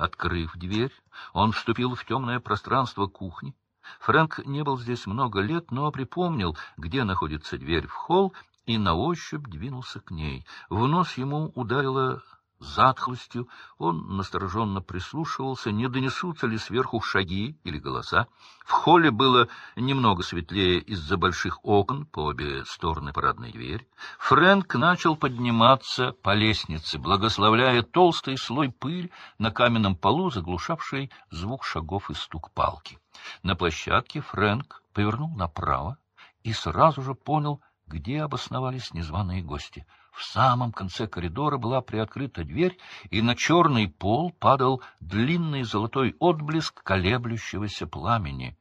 Открыв дверь, он вступил в темное пространство кухни. Фрэнк не был здесь много лет, но припомнил, где находится дверь в холл, и на ощупь двинулся к ней. В нос ему ударило затхлостью, он настороженно прислушивался, не донесутся ли сверху шаги или голоса. В холле было немного светлее из-за больших окон по обе стороны парадной двери. Фрэнк начал подниматься по лестнице, благословляя толстый слой пыль на каменном полу, заглушавший звук шагов и стук палки. На площадке Фрэнк повернул направо и сразу же понял, где обосновались незваные гости — в самом конце коридора была приоткрыта дверь, и на черный пол падал длинный золотой отблеск колеблющегося пламени.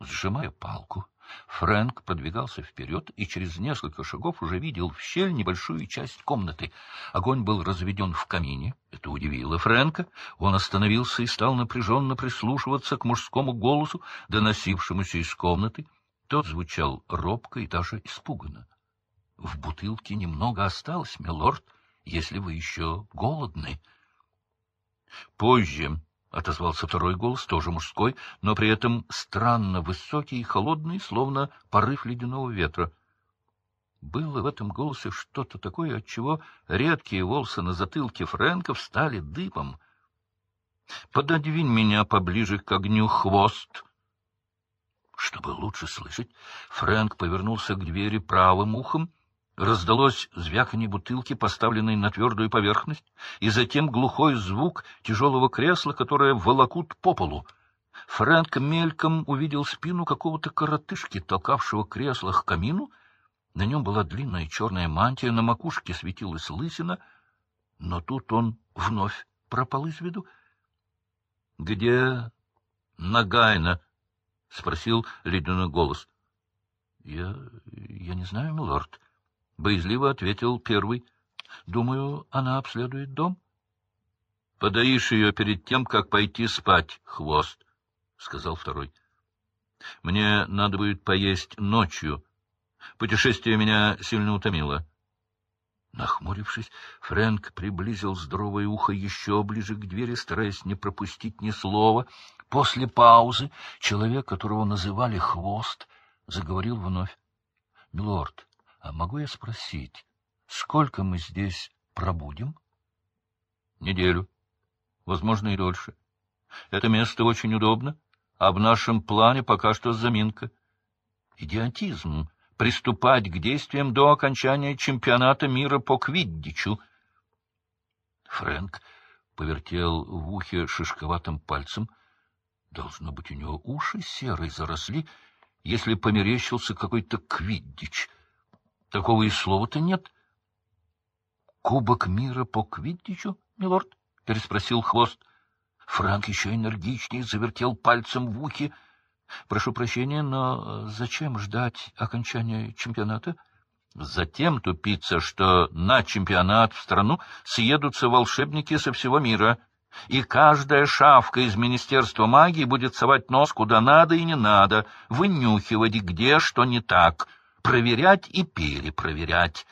Сжимая палку, Фрэнк продвигался вперед и через несколько шагов уже видел в щель небольшую часть комнаты. Огонь был разведен в камине. Это удивило Фрэнка. Он остановился и стал напряженно прислушиваться к мужскому голосу, доносившемуся из комнаты. Тот звучал робко и даже испуганно. В бутылке немного осталось, милорд, если вы еще голодны. — Позже, — отозвался второй голос, тоже мужской, но при этом странно высокий и холодный, словно порыв ледяного ветра. Было в этом голосе что-то такое, от чего редкие волосы на затылке Фрэнка встали дыбом. — Пододвинь меня поближе к огню, хвост! Чтобы лучше слышать, Фрэнк повернулся к двери правым ухом, Раздалось звяканье бутылки, поставленной на твердую поверхность, и затем глухой звук тяжелого кресла, которое волокут по полу. Фрэнк мельком увидел спину какого-то коротышки, толкавшего кресло к камину. На нем была длинная черная мантия, на макушке светилась лысина, но тут он вновь пропал из виду. — Где Нагайна? — спросил ледяной голос. — Я... я не знаю, милорд. — боязливо ответил первый. — Думаю, она обследует дом. — Подаишь ее перед тем, как пойти спать, хвост, — сказал второй. — Мне надо будет поесть ночью. Путешествие меня сильно утомило. Нахмурившись, Фрэнк приблизил здоровое ухо еще ближе к двери, стараясь не пропустить ни слова. После паузы человек, которого называли Хвост, заговорил вновь. — Милорд, а могу я спросить, сколько мы здесь пробудем? Неделю. Возможно, и дольше. Это место очень удобно, а в нашем плане пока что заминка. Идиотизм — приступать к действиям до окончания чемпионата мира по квиддичу. Фрэнк повертел в ухе шишковатым пальцем. Должно быть, у него уши серой заросли, если померещился какой-то квиддич — Такого и слова-то нет. — Кубок мира по квиддичу, милорд? — переспросил хвост. Франк еще энергичнее завертел пальцем в ухе. — Прошу прощения, но зачем ждать окончания чемпионата? — Затем, тупица, что на чемпионат в страну съедутся волшебники со всего мира, и каждая шавка из Министерства магии будет совать нос куда надо и не надо, вынюхивать, где что не так — проверять и перепроверять.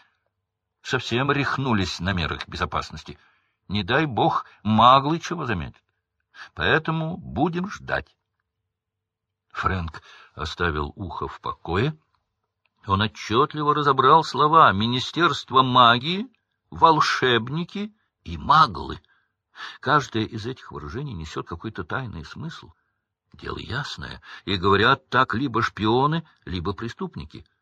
Совсем рехнулись на мерах безопасности. Не дай бог, маглы чего заметят. Поэтому будем ждать. Фрэнк оставил ухо в покое. Он отчетливо разобрал слова «Министерство магии», «волшебники» и «маглы». Каждое из этих выражений несет какой-то тайный смысл. Дело ясное, и говорят так либо шпионы, либо преступники —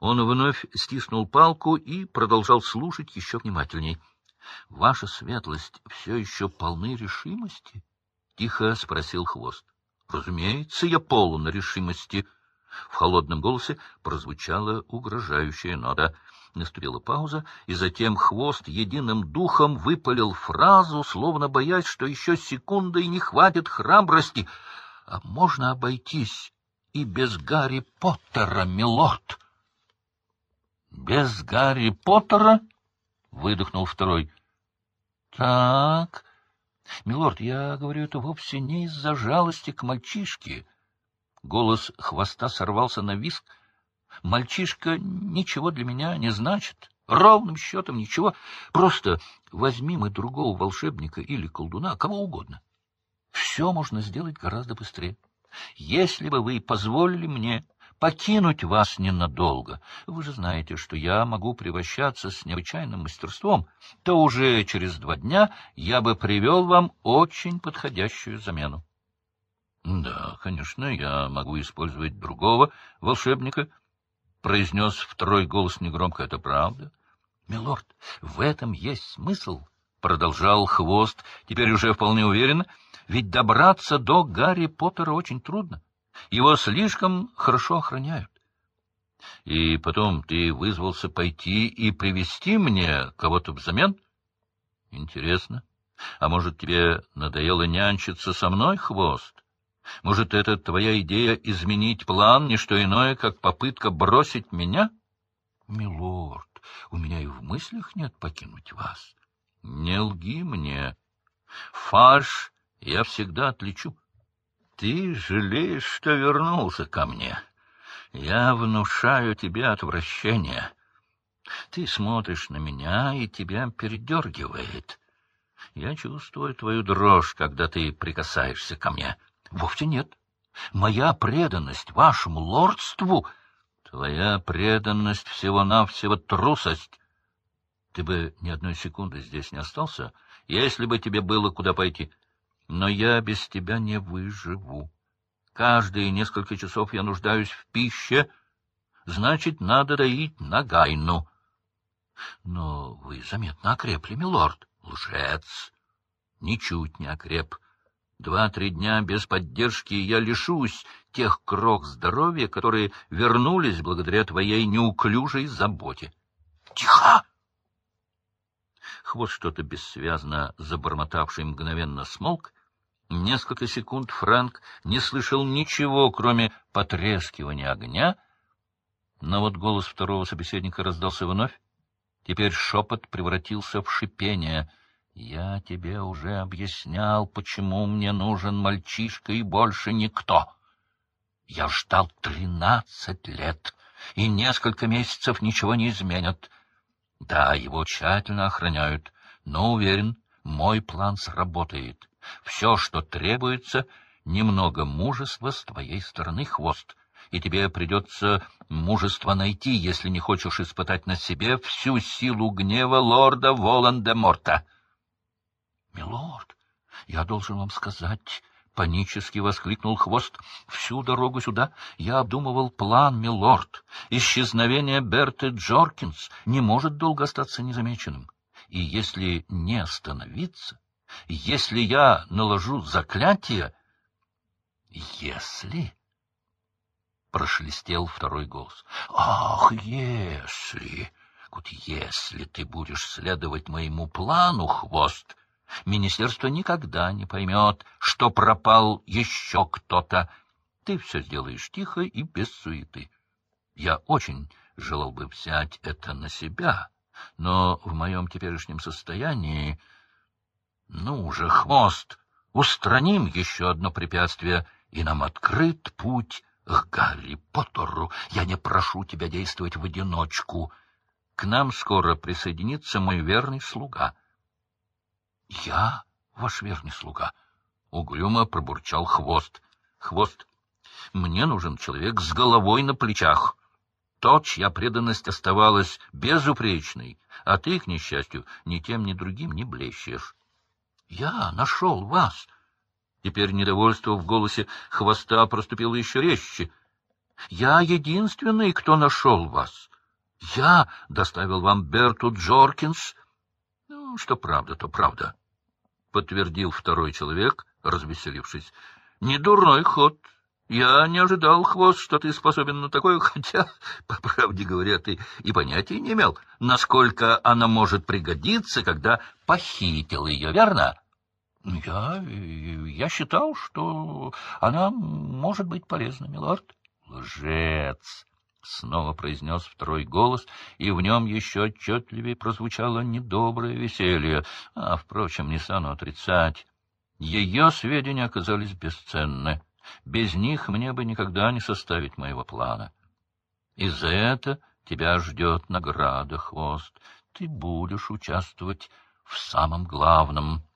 он вновь стиснул палку и продолжал слушать еще внимательней. — Ваша светлость все еще полны решимости? — тихо спросил хвост. — Разумеется, я полон решимости. В холодном голосе прозвучала угрожающая нота. Наступила пауза, и затем хвост единым духом выпалил фразу, словно боясь, что еще секундой не хватит храбрости. — А можно обойтись и без Гарри Поттера, милорд? —— Без Гарри Поттера? — выдохнул второй. — Так... Милорд, я говорю это вовсе не из-за жалости к мальчишке. Голос хвоста сорвался на виск. Мальчишка ничего для меня не значит. Ровным счетом ничего. Просто возьми мы другого волшебника или колдуна, кого угодно. все можно сделать гораздо быстрее. Если бы вы позволили мне покинуть вас ненадолго, вы же знаете, что я могу превращаться с необычайным мастерством, то уже через два дня я бы привел вам очень подходящую замену. — Да, конечно, я могу использовать другого волшебника, — произнес второй голос негромко. — Это правда. — Милорд, в этом есть смысл, — продолжал Хвост, теперь уже вполне уверенно, — ведь добраться до Гарри Поттера очень трудно. Его слишком хорошо охраняют. И потом ты вызвался пойти и привести мне кого-то взамен? Интересно. А может, тебе надоело нянчиться со мной, Хвост? Может, это твоя идея изменить план, не что иное, как попытка бросить меня? Милорд, у меня и в мыслях нет покинуть вас. Не лги мне. Фарш я всегда отличу. Ты жалеешь, что вернулся ко мне. Я внушаю тебе отвращение. Ты смотришь на меня, и тебя передергивает. Я чувствую твою дрожь, когда ты прикасаешься ко мне. — Вовсе нет. Моя преданность вашему лордству... Твоя преданность всего-навсего трусость. Ты бы ни одной секунды здесь не остался, если бы тебе было куда пойти. Но я без тебя не выживу. Каждые несколько часов я нуждаюсь в пище, значит, надо доить нагайну. Но вы заметно окрепли, милорд. Лжец. Ничуть не окреп. Два-три дня без поддержки я лишусь тех крох здоровья, которые вернулись благодаря твоей неуклюжей заботе. — Тихо! Хвост что-то бессвязно забормотавший мгновенно смолк. Несколько секунд Франк не слышал ничего, кроме потрескивания огня, но вот голос второго собеседника раздался вновь. Теперь шепот превратился в шипение — я тебе уже объяснял, почему мне нужен мальчишка и больше никто. Я ждал тринадцать лет, и несколько месяцев ничего не изменят. Да, его тщательно охраняют, но, уверен, мой план сработает. Все, что требуется, немного мужества с твоей стороны, хвост, и тебе придется мужество найти, если не хочешь испытать на себе всю силу гнева лорда Волан-де-Морта. — Милорд, я должен вам сказать... — панически воскликнул Хвост. — Всю дорогу сюда я обдумывал план, милорд. Исчезновение Берты Джоркинс не может долго остаться незамеченным. И если не остановиться, если я наложу заклятие... — Если... — прошелестел второй голос. — Ах, если... Вот если ты будешь следовать моему плану, Хвост... Министерство никогда не поймет, что пропал еще кто-то. Ты все сделаешь тихо и без суеты. Я очень желал бы взять это на себя, но в моем теперешнем состоянии... Ну же, хвост, устраним еще одно препятствие, и нам открыт путь к Гарри Поттеру. Я не прошу тебя действовать в одиночку. К нам скоро присоединится мой верный слуга —— Я ваш верный слуга, — угрюмо пробурчал хвост. — Хвост, мне нужен человек с головой на плечах. Тот, чья преданность оставалась безупречной, а ты, к несчастью, ни тем, ни другим не блещешь. — Я нашел вас. Теперь недовольство в голосе хвоста проступило еще резче. — Я единственный, кто нашел вас. Я доставил вам Берту Джоркинс. Что правда, то правда подтвердил второй человек, развеселившись. — Не дурной ход. Я не ожидал, Хвост, что ты способен на такое, хотя, по правде говоря, ты и понятия не имел, насколько она может пригодиться, когда похитил ее, верно? — Я... я считал, что она может быть полезна, милорд. — Лжец! — снова произнес второй голос, и в нем еще отчетливее прозвучало недоброе веселье. А, впрочем, не стану отрицать. Ее сведения оказались бесценны. Без них мне бы никогда не составить моего плана. И за это тебя ждет награда, Хвост. Ты будешь участвовать в самом главном —